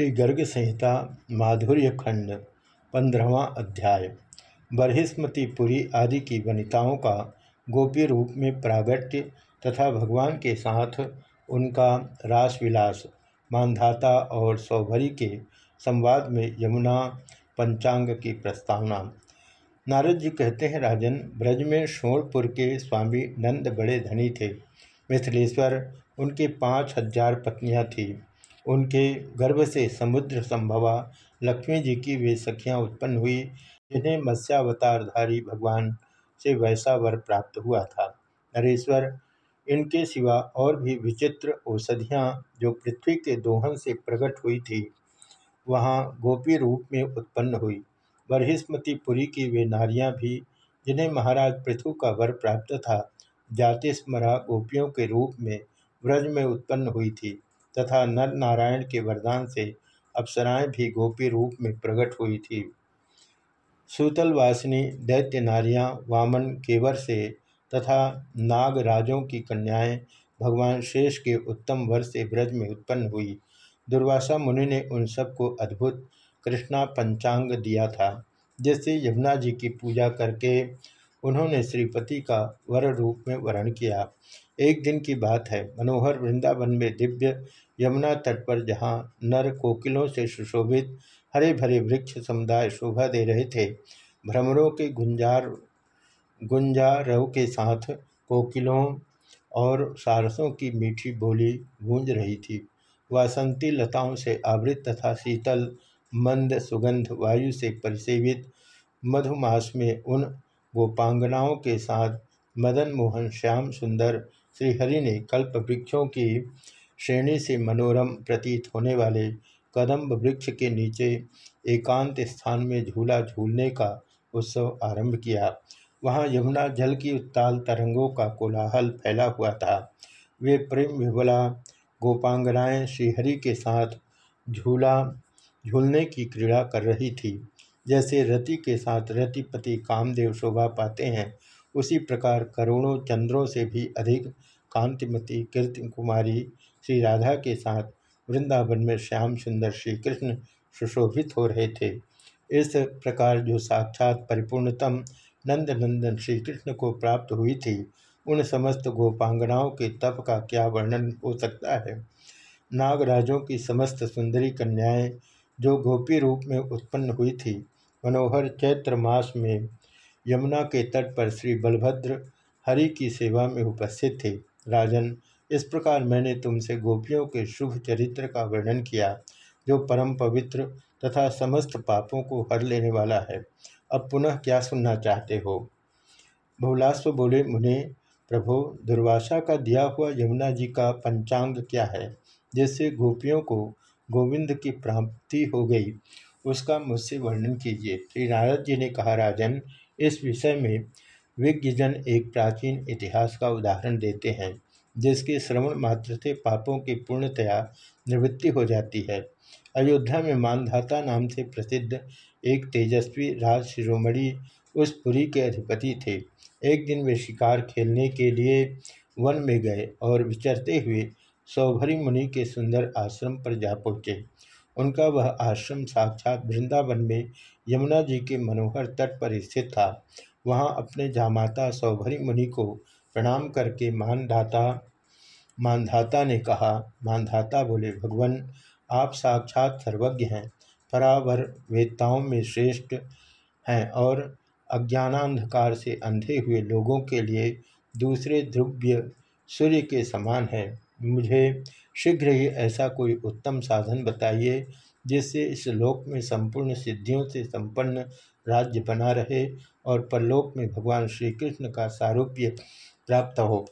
श्री गर्ग संहिता, माधुर्य खंड, पंद्रहवा अध्याय बरहिस्मतीपुरी आदि की वनिताओं का गोपी रूप में प्रागट्य तथा भगवान के साथ उनका रासविलास, मानधाता और सौभरी के संवाद में यमुना पंचांग की प्रस्तावना। नारद जी कहते हैं, राजन, ब्रज में शोणपुर के स्वामी नंद बड़े धनी थे। मिथिलेश्वर उनके पाँच हज़ार पत्नियाँ थीं। उनके गर्भ से समुद्र संभवा लक्ष्मी जी की वे सखियाँ उत्पन्न हुई, जिन्हें मत्स्यावतारधारी भगवान से वैसा वर प्राप्त हुआ था। नरेश्वर, इनके सिवा और भी विचित्र औषधियाँ जो पृथ्वी के दोहन से प्रकट हुई थी, वहाँ गोपी रूप में उत्पन्न हुई। बरहिस्मतीपुरी की वे नारियाँ भी, जिन्हें महाराज पृथु का वर प्राप्त था, जातिस्मरा गोपियों के रूप में व्रज में उत्पन्न हुई थी। तथा नर नारायण के वरदान से अप्सराएँ भी गोपी रूप में प्रकट हुई थी। सूतलवासिनी दैत्य नारियाँ वामन, केवर से तथा नागराजों की कन्याएँ भगवान शेष के उत्तम वर से ब्रज में उत्पन्न हुई। दुर्वासा मुनि ने उन सबको अद्भुत कृष्णा पंचांग दिया था, जिससे यमुना जी की पूजा करके उन्होंने श्रीपति का वर रूप में वर्ण किया। एक दिन की बात है। मनोहर वृंदावन में दिव्य यमुना तट पर जहाँ नर कोकिलों से सुशोभित हरे भरे वृक्ष समुदाय शोभा दे रहे थे, भ्रमरों के गुंजार गुंजारव के साथ कोकिलों और सारसों की मीठी बोली गूंज रही थी। वासंती लताओं से आवृत तथा शीतल, मंद सुगंध वायु से परिसेवित मधुमास में उन गोपांगनाओं के साथ मदन मोहन, श्याम सुंदर श्रीहरि ने कल्प वृक्षों की श्रेणी से मनोरम प्रतीत होने वाले कदम्ब वृक्ष के नीचे एकांत स्थान में झूला झूलने का उत्सव आरंभ किया। वहाँ यमुना जल की उत्ताल तरंगों का कोलाहल फैला हुआ था। वे प्रेम विवला गोपांगनाएँ श्रीहरि के साथ झूला झूलने की क्रीड़ा कर रही थी। जैसे रति के साथ रतिपति कामदेव शोभा पाते हैं उसी प्रकार करोड़ों चंद्रों से भी अधिक कांतिमती कीर्ति कुमारी श्री राधा के साथ वृंदावन में श्याम सुंदर श्री कृष्ण सुशोभित हो रहे थे। इस प्रकार जो साक्षात परिपूर्णतम नंद नंदन श्री कृष्ण को प्राप्त हुई थी, उन समस्त गोपांगनाओं के तप का क्या वर्णन हो सकता है? नागराजों की समस्त सुंदरी कन्याएँ जो गोपी रूप में उत्पन्न हुई थी, मनोहर चैत्र मास में यमुना के तट पर श्री बलभद्र हरि की सेवा में उपस्थित थे। राजन, इस प्रकार मैंने तुमसे गोपियों के शुभ चरित्र का वर्णन किया, जो परम पवित्र तथा समस्त पापों को हर लेने वाला है। अब पुनः क्या सुनना चाहते हो? बहुलास्व बोले, मुने, प्रभो, दुर्वासा का दिया हुआ यमुना जी का पंचांग क्या है, जिससे गोपियों को गोविंद की प्राप्ति हो गई? उसका मुझसे वर्णन कीजिए। श्री नारद जी ने कहा, राजन इस विषय में विज्ञजन एक प्राचीन इतिहास का उदाहरण देते हैं, जिसके श्रवण मात्र से पापों की पूर्णतया निवृत्ति हो जाती है। अयोध्या में मानधाता नाम से प्रसिद्ध एक तेजस्वी राज शिरोमणि उस पुरी के अधिपति थे। एक दिन वे शिकार खेलने के लिए वन में गए और विचरते हुए सौभरी मुनि के सुंदर आश्रम पर जा पहुँचे। उनका वह आश्रम साक्षात वृंदावन में यमुना जी के मनोहर तट पर स्थित था। वहाँ अपने जामाता सौभरी मुनि को प्रणाम करके मानधाता मानधाता ने कहा, मानधाता बोले, भगवान, आप साक्षात सर्वज्ञ हैं, परावर वेदताओं में श्रेष्ठ हैं और अज्ञानांधकार से अंधे हुए लोगों के लिए दूसरे ध्रुव्य सूर्य के समान है। मुझे शीघ्र ही ऐसा कोई उत्तम साधन बताइए, जिससे इस लोक में संपूर्ण सिद्धियों से संपन्न राज्य बना रहे और परलोक में भगवान श्री कृष्ण का सारूप्य प्राप्त हो।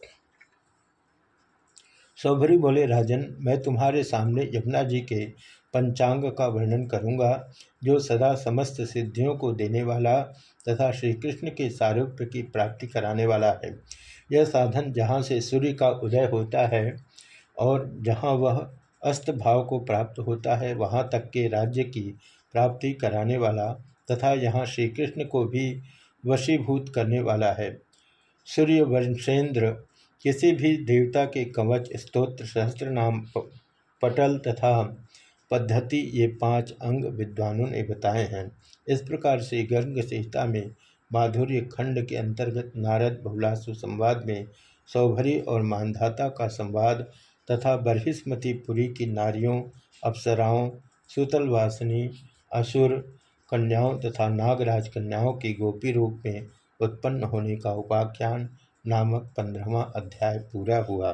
सौभरी बोले, राजन, मैं तुम्हारे सामने यमुना जी के पंचांग का वर्णन करूँगा, जो सदा समस्त सिद्धियों को देने वाला तथा श्री कृष्ण के सारूप्य की प्राप्ति कराने वाला है। यह साधन जहाँ से सूर्य का उदय होता है और जहाँ वह अस्त भाव को प्राप्त होता है, वहाँ तक के राज्य की प्राप्ति कराने वाला तथा यहाँ श्री कृष्ण को भी वशीभूत करने वाला है। सूर्य वंशेंद्र किसी भी देवता के कवच, स्तोत्र सहस्त्र नाम पटल तथा पद्धति ये पाँच अंग विद्वानों ने बताए हैं। इस प्रकार से गर्ग संहिता में माधुर्य खंड के अंतर्गत नारद बहुलासु संवाद में सौभरी और मानधाता का संवाद तथा बरहिस्मतिपुरी की नारियों, अप्सराओं, सुतलवासिनी, असुर कन्याओं तथा नागराज कन्याओं की गोपी रूप में उत्पन्न होने का उपाख्यान नामक पंद्रहवा अध्याय पूरा हुआ।